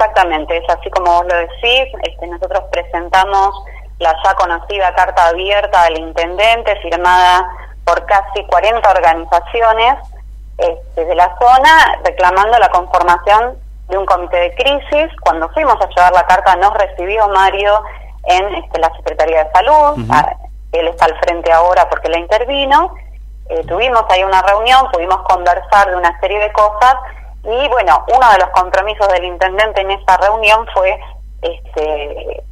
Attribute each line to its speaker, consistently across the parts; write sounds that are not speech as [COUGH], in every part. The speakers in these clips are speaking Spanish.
Speaker 1: exactamente, es así como vos lo decís. Este, nosotros presentamos la ya conocida carta abierta al intendente, firmada por casi 40 organizaciones este, de la zona, reclamando la conformación de un comité de crisis. Cuando fuimos a llevar la carta nos recibió Mario en este, la Secretaría de Salud, ah, él está al frente ahora porque la intervino, eh, tuvimos ahí una reunión, pudimos conversar de una serie de cosas y bueno, uno de los compromisos del intendente en esa reunión fue este,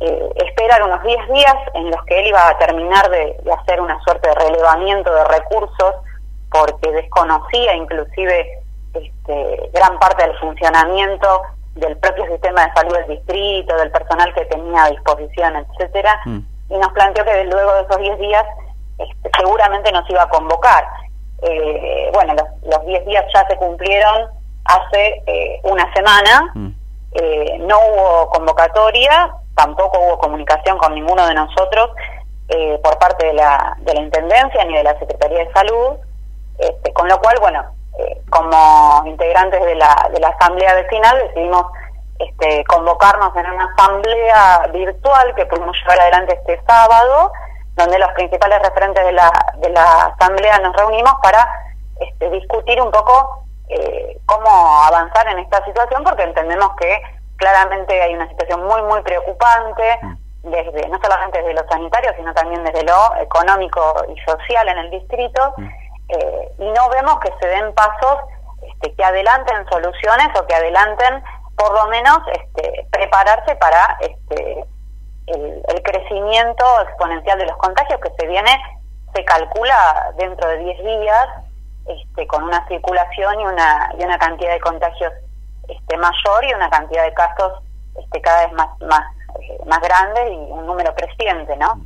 Speaker 1: eh, esperar unos 10 días en los que él iba a terminar de, hacer una suerte de relevamiento de recursos porque desconocía inclusive este, gran parte del funcionamiento del propio sistema de salud del distrito, del personal que tenía a disposición, etcétera, mm. y nos planteó que luego de esos 10 días este, seguramente nos iba a convocar. Eh, bueno, los 10 días ya se cumplieron hace eh, una semana, mm. eh, no hubo convocatoria, tampoco hubo comunicación con ninguno de nosotros eh, por parte de la, de la Intendencia ni de la Secretaría de Salud, este, con lo cual, bueno, eh, como integrantes de la, de la Asamblea Vecinal decidimos este, convocarnos en una asamblea virtual que pudimos llevar adelante este sábado, donde los principales referentes de la, de la asamblea nos reunimos para este, discutir un poco eh, cómo avanzar en esta situación, porque entendemos que claramente hay una situación muy, muy preocupante, mm. desde no solamente desde lo sanitario, sino también desde lo económico y social en el distrito, mm. eh, y no vemos que se den pasos este, que adelanten soluciones o que adelanten, por lo menos, este, prepararse para este, el, el crecimiento exponencial de los contagios que se viene, se calcula dentro de 10 días, este, con una circulación y una, y una cantidad de contagios este, mayor y una cantidad de casos este, cada vez más, más, eh, más grande y un número creciente, ¿no?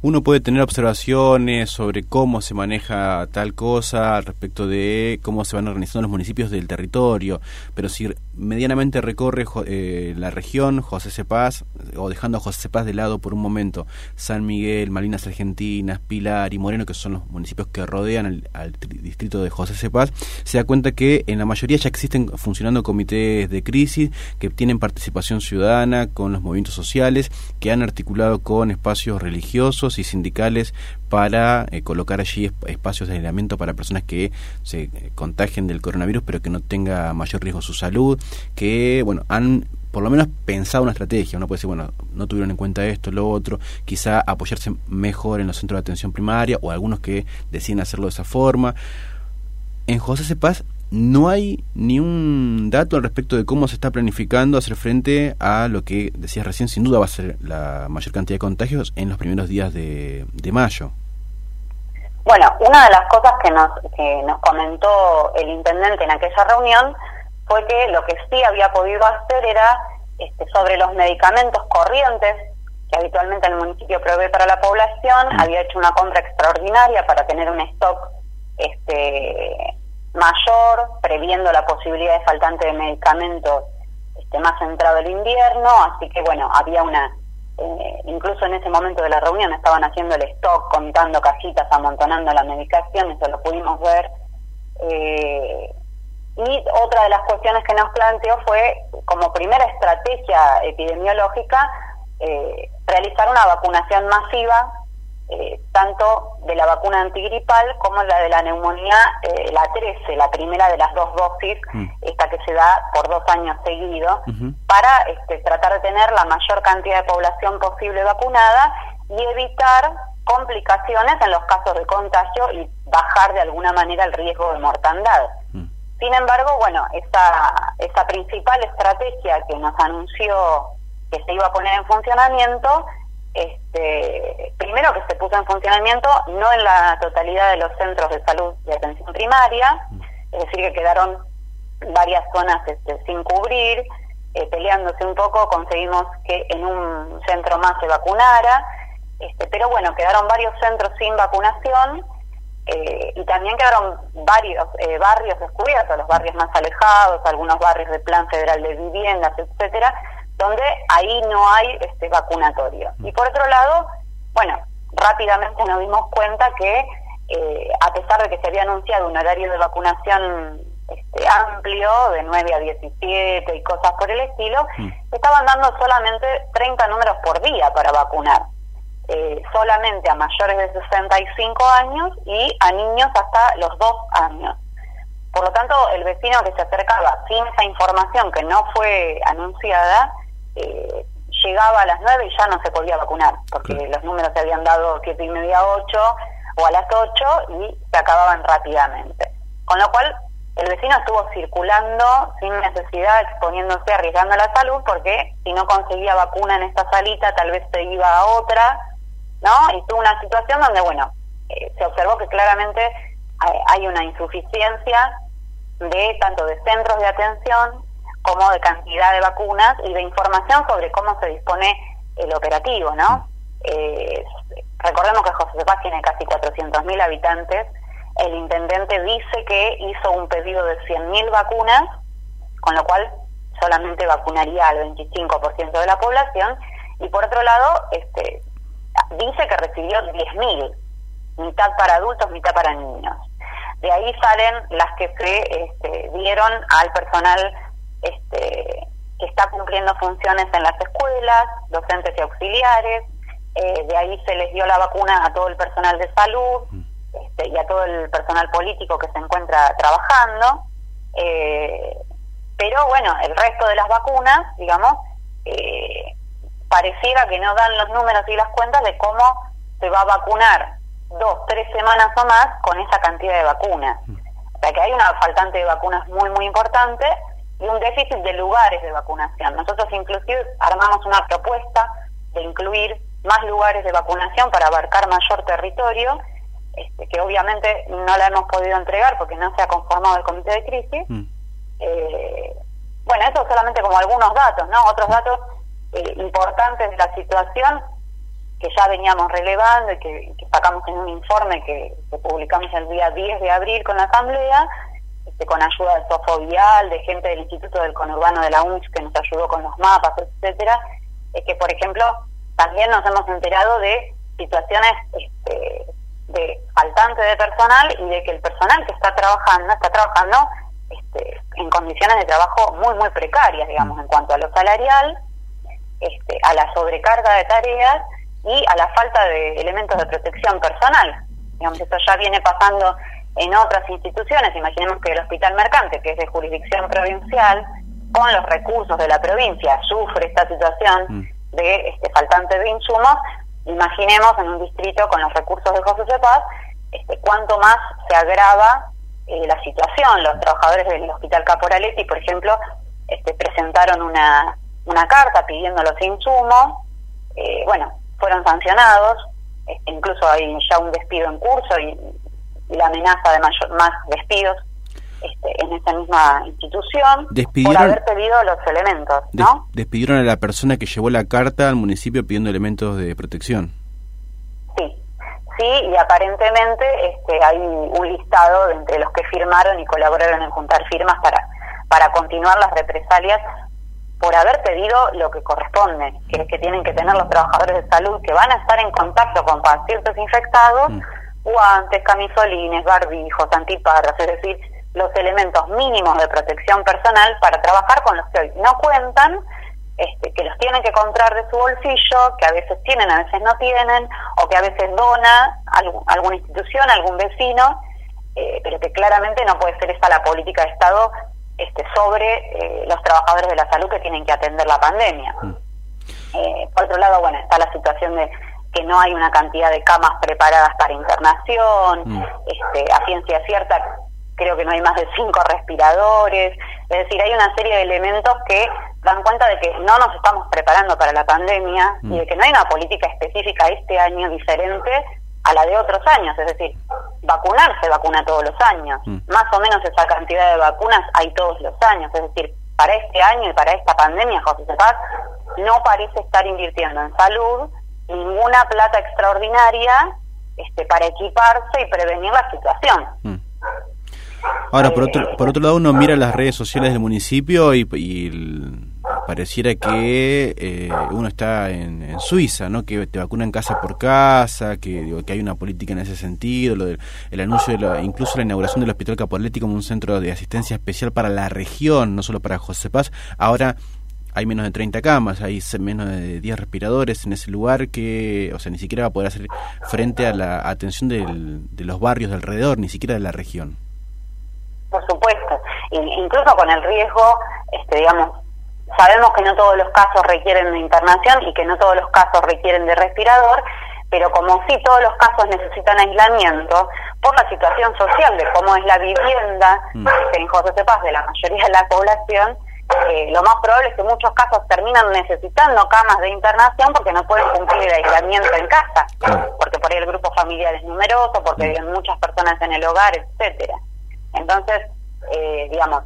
Speaker 2: Uno puede tener observaciones sobre cómo se maneja tal cosa respecto de cómo se van organizando los municipios del territorio, pero si medianamente recorre eh, la región, José Cepaz, o dejando a José Cepaz de lado por un momento, San Miguel, Malinas Argentinas, Pilar y Moreno, que son los municipios que rodean al distrito de José Cepaz, se da cuenta que en la mayoría ya existen funcionando comités de crisis que tienen participación ciudadana con los movimientos sociales, que han articulado con espacios religiosos y sindicales para eh, colocar allí espacios de aislamiento para personas que se eh, contagien del coronavirus pero que no tenga mayor riesgo su salud, que bueno, han por lo menos pensado una estrategia. Uno puede decir, bueno, no tuvieron en cuenta esto, lo otro, quizá apoyarse mejor en los centros de atención primaria o algunos que deciden hacerlo de esa forma. En José Cepaz no hay ni un dato al respecto de cómo se está planificando hacer frente a lo que decías recién, sin duda va a ser la mayor cantidad de contagios en los primeros días de, mayo.
Speaker 1: Bueno, una de las cosas que nos, que nos comentó el intendente en aquella reunión fue que lo que sí había podido hacer era este, sobre los medicamentos corrientes que habitualmente el municipio provee para la población, mm. había hecho una compra extraordinaria para tener un stock este, mayor, previendo la posibilidad de faltante de medicamentos este, más entrado el invierno, así que bueno, había una, eh, incluso en ese momento de la reunión estaban haciendo el stock, contando cajitas, amontonando la medicación, eso lo pudimos ver. Eh, y otra de las cuestiones que nos planteó fue, como primera estrategia epidemiológica, eh, realizar una vacunación masiva eh, tanto de la vacuna antigripal como la de la neumonía, eh, la 13, la primera de las dos dosis, mm. esta que se da por dos años seguidos, para este, tratar de tener la mayor cantidad de población posible vacunada y evitar complicaciones en los casos de contagio y bajar de alguna manera el riesgo de mortandad. Mm. Sin embargo, bueno, esa, esa principal estrategia que nos anunció que se iba a poner en funcionamiento este, primero que se puso en funcionamiento no en la totalidad de los centros de salud de atención primaria, es decir, que quedaron varias zonas este, sin cubrir, eh, peleándose un poco, conseguimos que en un centro más se vacunara, este, pero bueno, quedaron varios centros sin vacunación eh, y también quedaron varios eh, barrios descubiertos, los barrios más alejados, algunos barrios de Plan Federal de Viviendas, etcétera, donde ahí no hay este vacunatorio. Y por otro lado, bueno, rápidamente nos dimos cuenta que eh, a pesar de que se había anunciado un horario de vacunación este, amplio, de 9 a 17 y cosas por el estilo, mm. estaban dando solamente 30 números por día para vacunar. Eh, solamente a mayores de 65 años y a niños hasta los 2 años. Por lo tanto, el vecino que se acercaba sin esa información que no fue anunciada, eh, llegaba a las 9 y ya no se podía vacunar, porque los números se habían dado 7 y media 8 o a las 8 y se acababan rápidamente. Con lo cual, el vecino estuvo circulando sin necesidad, exponiéndose, arriesgando la salud, porque si no conseguía vacuna en esta salita, tal vez se iba a otra, ¿no? Y tuvo una situación donde, bueno, eh, se observó que claramente hay una insuficiencia de tanto de centros de atención como de cantidad de vacunas y de información sobre cómo se dispone el operativo, ¿no? Eh, recordemos que José Paz tiene casi 400.000 habitantes, el intendente dice que hizo un pedido de 100.000 vacunas, con lo cual solamente vacunaría al 25% de la población, y por otro lado, este, dice que recibió 10.000, mitad para adultos, mitad para niños. De ahí salen las que se este, dieron al personal este, que está cumpliendo funciones en las escuelas, docentes y auxiliares. Eh, de ahí se les dio la vacuna a todo el personal de salud mm. este, y a todo el personal político que se encuentra trabajando. Eh, pero bueno, el resto de las vacunas, digamos, eh, pareciera que no dan los números y las cuentas de cómo se va a vacunar dos, tres semanas o más con esa cantidad de vacunas. Mm. O sea que hay una faltante de vacunas muy, muy importante y un déficit de lugares de vacunación. Nosotros inclusive armamos una propuesta de incluir más lugares de vacunación para abarcar mayor territorio, este, que obviamente no la hemos podido entregar porque no se ha conformado el comité de crisis. Mm. Eh, bueno, eso solamente como algunos datos, ¿no? Otros datos eh, importantes de la situación que ya veníamos relevando y que, sacamos en un informe que, publicamos el día 10 de abril con la Asamblea, este, con ayuda del Sofovial, de gente del Instituto del Conurbano de la UNS que nos ayudó con los mapas, etcétera, es que, por ejemplo, también nos hemos enterado de situaciones este, de faltante de personal y de que el personal que está trabajando está trabajando este, en condiciones de trabajo muy, muy precarias, digamos, en cuanto a lo salarial, este, a la sobrecarga de tareas y a la falta de elementos de protección personal. Digamos, esto ya viene pasando en otras instituciones, imaginemos que el Hospital Mercante, que es de jurisdicción provincial, con los recursos de la provincia, sufre esta situación mm. de este faltante de insumos, imaginemos en un distrito con los recursos de José Cepaz, este, cuánto más se agrava eh, la situación. Los trabajadores del Hospital Caporaletti, por ejemplo, este, presentaron una, una carta pidiendo los insumos, eh, bueno, fueron sancionados, este, incluso hay ya un despido en curso y, la amenaza de mayor, más despidos este, en esa misma institución por haber pedido los elementos, ¿no?
Speaker 2: despidieron a la persona que llevó la carta al municipio pidiendo elementos de protección.
Speaker 1: Sí, sí, y aparentemente este, hay un listado de entre los que firmaron y colaboraron en juntar firmas para, para continuar las represalias por haber pedido lo que corresponde, que es que tienen que tener los trabajadores de salud que van a estar en contacto con pacientes infectados, mm. Guantes, camisolines, barbijos, antiparras, es decir, los elementos mínimos de protección personal para trabajar con los que hoy no cuentan, este, que los tienen que comprar de su bolsillo, que a veces tienen, a veces no tienen, o que a veces dona alguna institución, algún vecino, eh, pero que claramente no puede ser esa la política de Estado este, sobre eh, los trabajadores de la salud que tienen que atender la pandemia. Mm. Eh, por otro lado, bueno, está la situación de que no hay una cantidad de camas preparadas para internación, mm. este, a ciencia cierta creo que no hay más de cinco respiradores, es decir, hay una serie de elementos que dan cuenta de que no nos estamos preparando para la pandemia y mm. de que no hay una política específica este año diferente a la de otros años, es decir, vacunar se vacuna todos los años, mm. más o menos esa cantidad de vacunas hay todos los años, es decir, para este año y para esta pandemia, José Cepaz no parece estar invirtiendo en salud ninguna plata extraordinaria este, para equiparse y prevenir la situación. Mm.
Speaker 2: Ahora, por otro, por otro lado, uno mira las redes sociales del municipio y, pareciera que eh, uno está en, Suiza, ¿no? Que te vacunan casa por casa, que, que hay una política en ese sentido, lo del, el anuncio, de la, incluso la inauguración del Hospital Capoletti como un centro de asistencia especial para la región, no solo para José Paz. Ahora hay menos de 30 camas, hay menos de 10 respiradores en ese lugar que, o sea, ni siquiera va a poder hacer frente a la atención de los barrios de alrededor, ni siquiera de la región.
Speaker 1: Por supuesto, incluso con el riesgo, este, digamos, sabemos que no todos los casos requieren de internación y que no todos los casos requieren de respirador, pero como sí todos los casos necesitan aislamiento, por la situación social de cómo es la vivienda mm. este, en José Cepaz de la mayoría de la población, eh, lo más probable es que muchos casos terminan necesitando camas de internación porque no pueden cumplir el aislamiento en casa, porque por ahí el grupo familiar es numeroso, porque mm. viven muchas personas en el hogar, etcétera. Entonces, eh, digamos,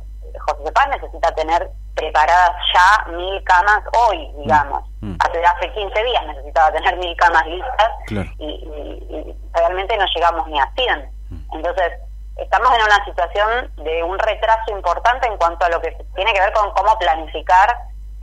Speaker 1: José Cepaz necesita tener preparadas ya mil camas hoy, mm. digamos. Mm. Hace, hace 15 días necesitaba tener mil camas listas y, realmente no llegamos ni a 100. Entonces, estamos en una situación de un retraso importante en cuanto a lo que tiene que ver con cómo planificar.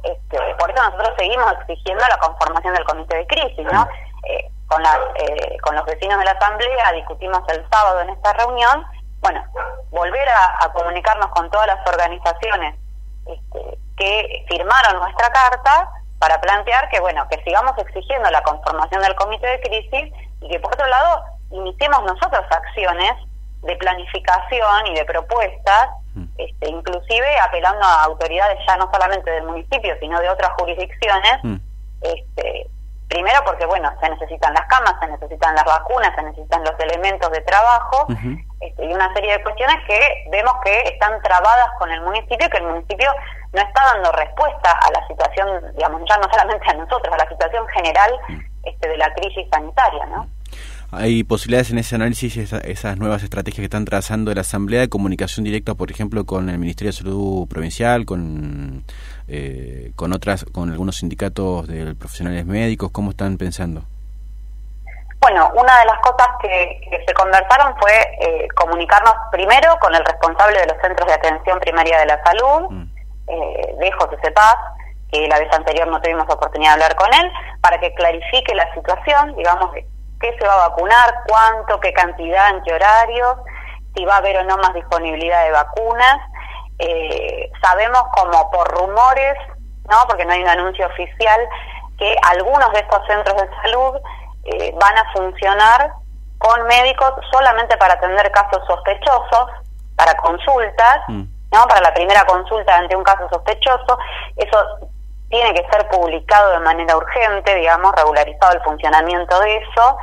Speaker 1: Este, por eso nosotros seguimos exigiendo la conformación del comité de crisis, ¿no? Eh, con, las, eh, con los vecinos de la Asamblea discutimos el sábado en esta reunión, bueno, volver a, comunicarnos con todas las organizaciones este, que firmaron nuestra carta para plantear que, bueno, que sigamos exigiendo la conformación del comité de crisis y que, por otro lado, iniciemos nosotros acciones de planificación y de propuestas, mm. este, inclusive apelando a autoridades ya no solamente del municipio, sino de otras jurisdicciones, mm. este, primero porque, bueno, se necesitan las camas, se necesitan las vacunas, se necesitan los elementos de trabajo, este, y una serie de cuestiones que vemos que están trabadas con el municipio y que el municipio no está dando respuesta a la situación, digamos, ya no solamente a nosotros, a la situación general mm. este, de la crisis sanitaria, ¿no?
Speaker 2: ¿Hay posibilidades en ese análisis, esas nuevas estrategias que están trazando la Asamblea de comunicación directa, por ejemplo, con el Ministerio de Salud Provincial, con, eh, con, otras, con algunos sindicatos de profesionales médicos? ¿Cómo están pensando?
Speaker 1: Bueno, una de las cosas que, se conversaron fue eh, comunicarnos primero con el responsable de los centros de atención primaria de la salud, mm. eh, de José Cepaz, que la vez anterior no tuvimos oportunidad de hablar con él, para que clarifique la situación, digamos, qué se va a vacunar, cuánto, qué cantidad, en qué horarios, si va a haber o no más disponibilidad de vacunas. Eh, sabemos como por rumores, no, porque no hay un anuncio oficial, que algunos de estos centros de salud eh, van a funcionar con médicos solamente para atender casos sospechosos, para consultas, mm. ¿no? Para la primera consulta ante un caso sospechoso, eso tiene que ser publicado de manera urgente, digamos, regularizado el funcionamiento de eso,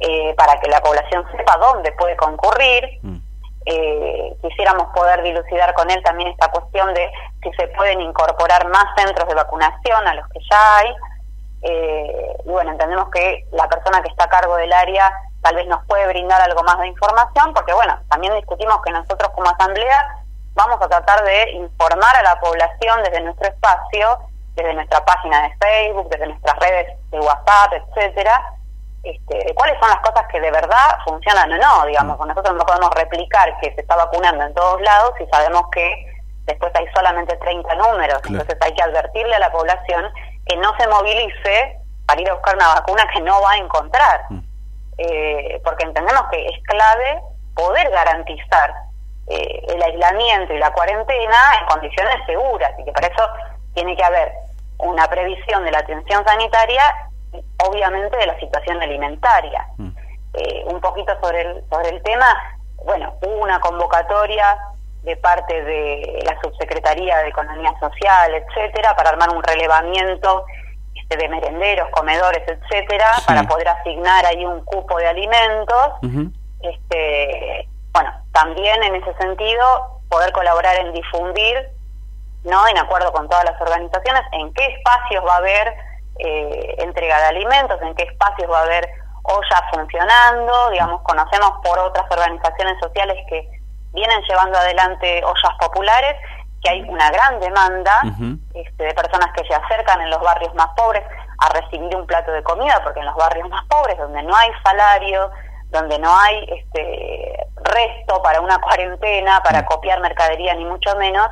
Speaker 1: eh, para que la población sepa dónde puede concurrir. Mm. Eh, quisiéramos poder dilucidar con él también esta cuestión de si se pueden incorporar más centros de vacunación a los que ya hay. Eh, y bueno, entendemos que la persona que está a cargo del área tal vez nos puede brindar algo más de información, porque bueno, también discutimos que nosotros como asamblea vamos a tratar de informar a la población desde nuestro espacio desde nuestra página de Facebook, desde nuestras redes de WhatsApp, etcétera, este, cuáles son las cosas que de verdad funcionan o no, digamos, nosotros no podemos replicar que se está vacunando en todos lados y sabemos que después hay solamente 30 números, entonces hay que advertirle a la población que no se movilice para ir a buscar una vacuna que no va a encontrar, mm. eh, porque entendemos que es clave poder garantizar eh, el aislamiento y la cuarentena en condiciones seguras y que para eso tiene que haber una previsión de la atención sanitaria y obviamente de la situación alimentaria. Mm. Eh, un poquito sobre el, sobre el tema, bueno, hubo una convocatoria de parte de la Subsecretaría de Economía Social, etcétera, para armar un relevamiento este, de merenderos, comedores, etcétera, para poder asignar ahí un cupo de alimentos. este, bueno, también en ese sentido, poder colaborar en difundir no en acuerdo con todas las organizaciones, en qué espacios va a haber eh, entrega de alimentos, en qué espacios va a haber ollas funcionando, digamos, conocemos por otras organizaciones sociales que vienen llevando adelante ollas populares, que hay una gran demanda este, de personas que se acercan en los barrios más pobres a recibir un plato de comida, porque en los barrios más pobres, donde no hay salario, donde no hay este resto para una cuarentena, para copiar mercadería, ni mucho menos,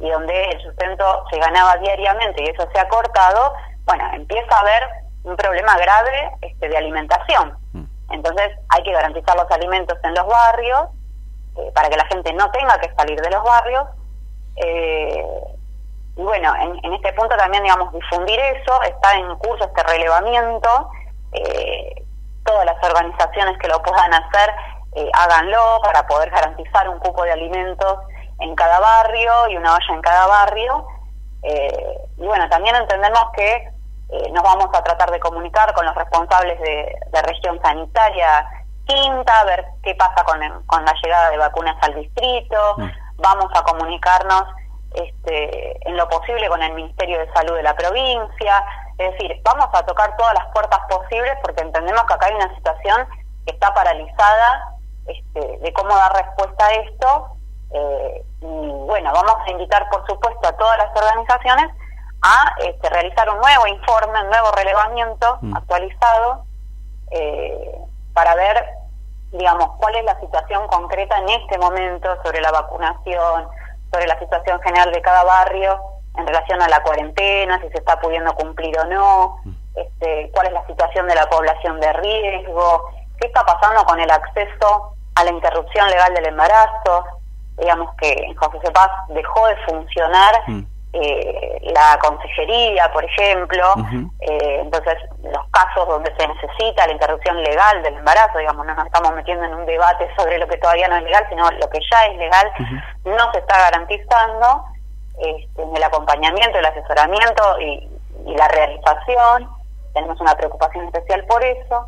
Speaker 1: y donde el sustento se ganaba diariamente y eso se ha cortado, bueno, empieza a haber un problema grave este, de alimentación. Mm. Entonces hay que garantizar los alimentos en los barrios eh, para que la gente no tenga que salir de los barrios. Eh, y bueno, en, este punto también, digamos, difundir eso, está en curso este relevamiento. Eh, todas las organizaciones que lo puedan hacer, háganlo para poder garantizar un cupo de alimentos en cada barrio y una olla en cada barrio. y bueno, también entendemos que nos vamos a tratar de comunicar con los responsables de, de región sanitaria quinta, ver qué pasa con, con la llegada de vacunas al distrito, mm. vamos a comunicarnos este, en lo posible con el Ministerio de Salud de la provincia, es decir, vamos a tocar todas las puertas posibles porque entendemos que acá hay una situación que está paralizada este, de cómo dar respuesta a esto. Eh, y bueno, vamos a invitar, por supuesto, a todas las organizaciones a este, realizar un nuevo informe, un nuevo relevamiento mm. actualizado eh, para ver digamos, cuál es la situación concreta en este momento sobre la vacunación, sobre la situación general de cada barrio en relación a la cuarentena, si se está pudiendo cumplir o no, este, cuál es la situación de la población de riesgo, qué está pasando con el acceso a la interrupción legal del embarazo, digamos que en José Cepaz dejó de funcionar mm eh, la consejería, por ejemplo, eh, entonces los casos donde se necesita la interrupción legal del embarazo, digamos, no nos estamos metiendo en un debate sobre lo que todavía no es legal, sino lo que ya es legal, no se está garantizando este, en el acompañamiento, el asesoramiento y, y la realización, tenemos una preocupación especial por eso.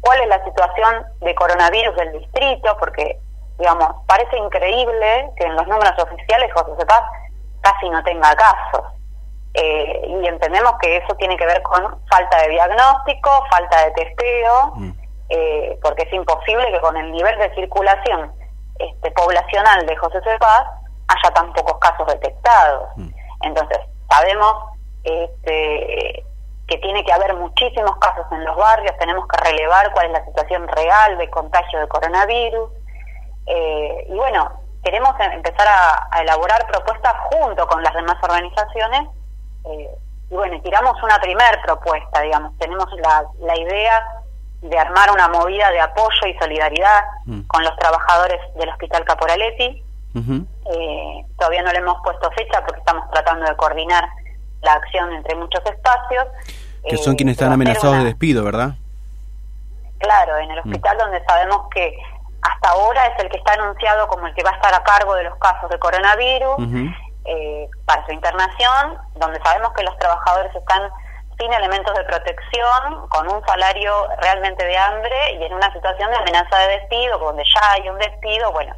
Speaker 1: ¿Cuál es la situación de coronavirus del distrito? Porque, digamos, parece increíble que en los números oficiales, José Cepaz, casi no tenga casos. Eh, y entendemos que eso tiene que ver con falta de diagnóstico, falta de testeo, mm. eh, porque es imposible que con el nivel de circulación este, poblacional de José C. haya tan pocos casos detectados. Mm. Entonces, sabemos este, que tiene que haber muchísimos casos en los barrios, tenemos que relevar cuál es la situación real de contagio de coronavirus. Eh, y bueno, queremos em, empezar a, elaborar propuestas junto con las demás organizaciones eh, y bueno, tiramos una primer propuesta, digamos, tenemos la, la idea de armar una movida de apoyo y solidaridad mm. con los trabajadores del Hospital Caporaletti. eh, todavía no le hemos puesto fecha porque estamos tratando de coordinar la acción entre muchos espacios.
Speaker 2: Que son quienes están amenazados de despido, ¿verdad?
Speaker 1: Claro, en el mm. hospital donde sabemos que hasta ahora es el que está anunciado como el que va a estar a cargo de los casos de coronavirus eh, para su internación, donde sabemos que los trabajadores están sin elementos de protección, con un salario realmente de hambre y en una situación de amenaza de despido, donde ya hay un despido, bueno,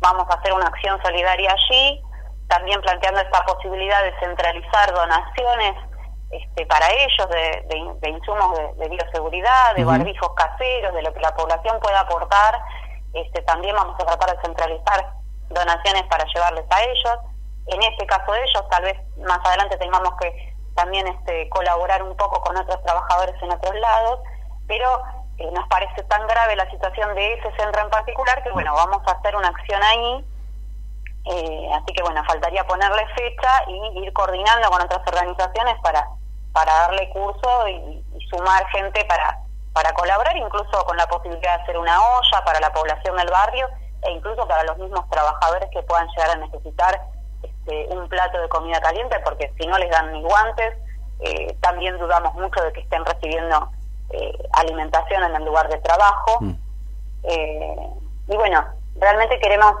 Speaker 1: vamos a hacer una acción solidaria allí, también planteando esta posibilidad de centralizar donaciones este, para ellos de, insumos de, bioseguridad, de barbijos caseros, de lo que la población pueda aportar este, también vamos a tratar de centralizar donaciones para llevarles a ellos. En este caso de ellos, tal vez más adelante tengamos que también este, colaborar un poco con otros trabajadores en otros lados, pero eh, nos parece tan grave la situación de ese centro en particular que, bueno, vamos a hacer una acción ahí. Eh, así que, bueno, faltaría ponerle fecha y ir coordinando con otras organizaciones para, para darle curso y sumar gente para para colaborar incluso con la posibilidad de hacer una olla para la población del barrio e incluso para los mismos trabajadores que puedan llegar a necesitar este, un plato de comida caliente, porque si no les dan ni guantes, eh, también dudamos mucho de que estén recibiendo eh, alimentación en el lugar de trabajo. Mm. Eh, y bueno, realmente queremos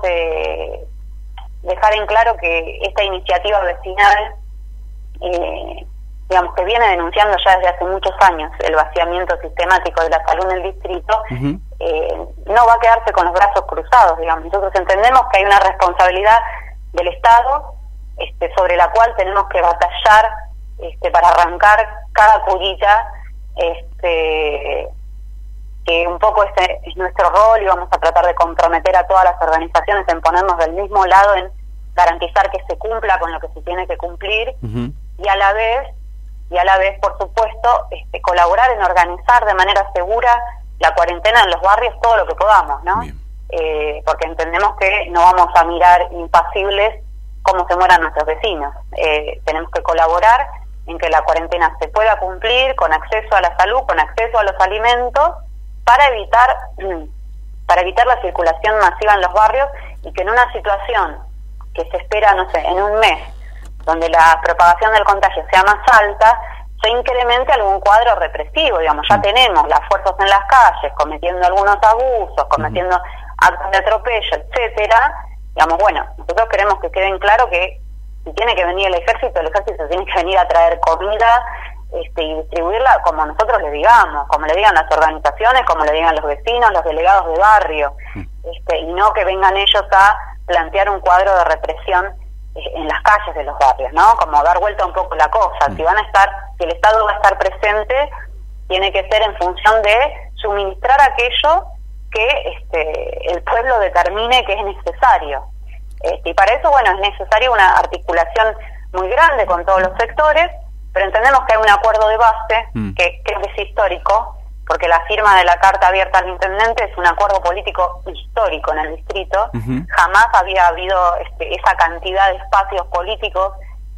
Speaker 1: dejar en claro que esta iniciativa vecinal digamos, que viene denunciando ya desde hace muchos años el vaciamiento sistemático de la salud en el distrito, eh, no va a quedarse con los brazos cruzados, digamos. Nosotros entendemos que hay una responsabilidad del Estado este, sobre la cual tenemos que batallar este, para arrancar cada curita, este, que un poco este es nuestro rol y vamos a tratar de comprometer a todas las organizaciones en ponernos del mismo lado en garantizar que se cumpla con lo que se tiene que cumplir y a la vez y a la vez, por supuesto, este, colaborar en organizar de manera segura la cuarentena en los barrios todo lo que podamos, ¿no? Eh, porque entendemos que no vamos a mirar impasibles cómo se mueran nuestros vecinos. Eh, tenemos que colaborar en que la cuarentena se pueda cumplir con acceso a la salud, con acceso a los alimentos, para evitar [CLEARS THROAT] para evitar la circulación masiva en los barrios y que en una situación que se espera, no sé, en un mes, donde la propagación del contagio sea más alta, se incremente algún cuadro represivo, digamos, ya mm. tenemos las fuerzas en las calles cometiendo algunos abusos, cometiendo actos de atropello, etcétera, digamos, bueno, nosotros queremos que queden claro que si tiene que venir el ejército, el ejército tiene que venir a traer comida este, y distribuirla como nosotros le digamos, como le digan las organizaciones, como le digan los vecinos, los delegados de barrio, mm. este, y no que vengan ellos a plantear un cuadro de represión en las calles de los barrios, ¿no? Como dar vuelta un poco la cosa. Mm. Si van a estar, si el Estado va a estar presente, tiene que ser en función de suministrar aquello que este, el pueblo determine que es necesario. Este, y para eso, bueno, es necesaria una articulación muy grande con todos los sectores, pero entendemos que hay un acuerdo de base mm. que creo que es histórico, porque la firma de la carta abierta al intendente es un acuerdo político histórico en el distrito. Jamás había habido este, esa cantidad de espacios políticos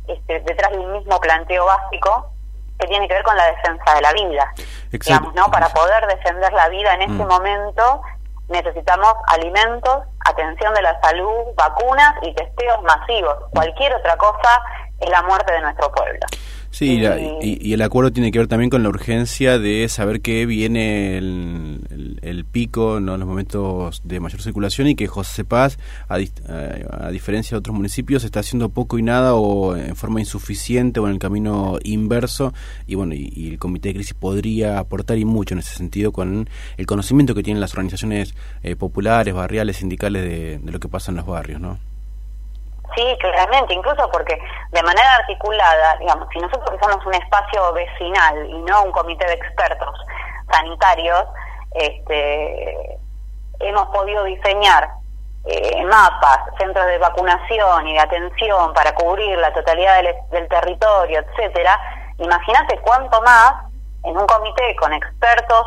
Speaker 1: este, detrás de un mismo planteo básico que tiene que ver con la defensa de la vida. Digamos, ¿no? Para poder defender la vida en este mm. momento necesitamos alimentos, atención de la salud, vacunas y testeos masivos. Cualquier otra cosa es la muerte de nuestro pueblo.
Speaker 2: Sí, y, el acuerdo tiene que ver también con la urgencia de saber que viene el, pico, ¿no? los momentos de mayor circulación y que José Paz, a, a, diferencia de otros municipios, está haciendo poco y nada o en forma insuficiente o en el camino inverso. Y bueno, y, el Comité de Crisis podría aportar y mucho en ese sentido con el conocimiento que tienen las organizaciones eh, populares, barriales, sindicales de, de lo que pasa en los barrios, ¿no?
Speaker 1: Sí, claramente, incluso porque de manera articulada, digamos, si nosotros somos un espacio vecinal y no un comité de expertos sanitarios, este, hemos podido diseñar eh, mapas, centros de vacunación y de atención para cubrir la totalidad del, territorio, etcétera. Imagínate cuánto más en un comité con expertos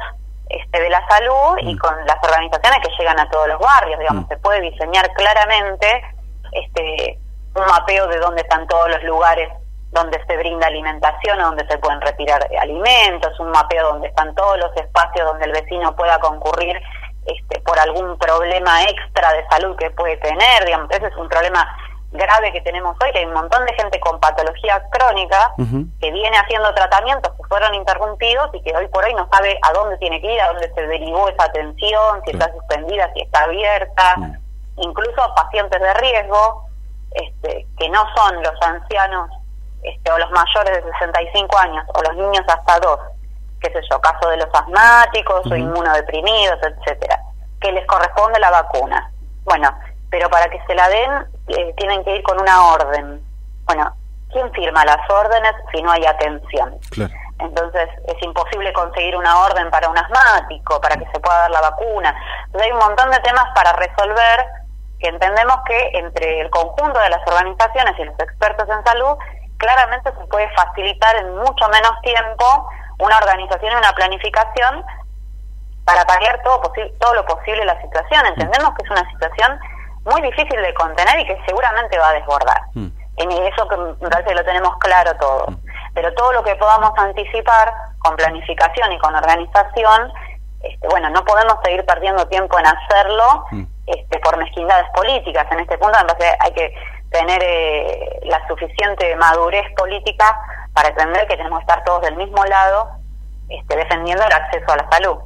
Speaker 1: este, de la salud y mm. con las organizaciones que llegan a todos los barrios, digamos, mm. se puede diseñar claramente este, un mapeo de dónde están todos los lugares donde se brinda alimentación o donde se pueden retirar alimentos, un mapeo donde están todos los espacios donde el vecino pueda concurrir este, por algún problema extra de salud que puede tener, digamos, ese es un problema grave que tenemos hoy, que hay un montón de gente con patología crónica que viene haciendo tratamientos que fueron interrumpidos y que hoy por hoy no sabe a dónde tiene que ir, a dónde se derivó esa atención, si está suspendida, si está abierta incluso pacientes de riesgo, este, que no son los ancianos este, o los mayores de 65 años o los niños hasta dos, qué sé yo, caso de los asmáticos o inmunodeprimidos, etcétera, que les corresponde la vacuna. Bueno, pero para que se la den eh, tienen que ir con una orden. Bueno, ¿quién firma las órdenes si no hay atención? Entonces es imposible conseguir una orden para un asmático, para que se pueda dar la vacuna. Entonces hay un montón de temas para resolver que entendemos que entre el conjunto de las organizaciones y los expertos en salud, claramente se puede facilitar en mucho menos tiempo una organización y una planificación para paliar todo, todo lo posible la situación. Mm. Entendemos que es una situación muy difícil de contener y que seguramente va a desbordar. Mm. En eso que me parece que lo tenemos claro todo. Mm. Pero todo lo que podamos anticipar con planificación y con organización, este, bueno, no podemos seguir perdiendo tiempo en hacerlo este, por mezquindades políticas. En este punto, entonces hay que tener eh, la suficiente madurez política para entender que tenemos que estar todos del mismo lado este, defendiendo el acceso a la salud.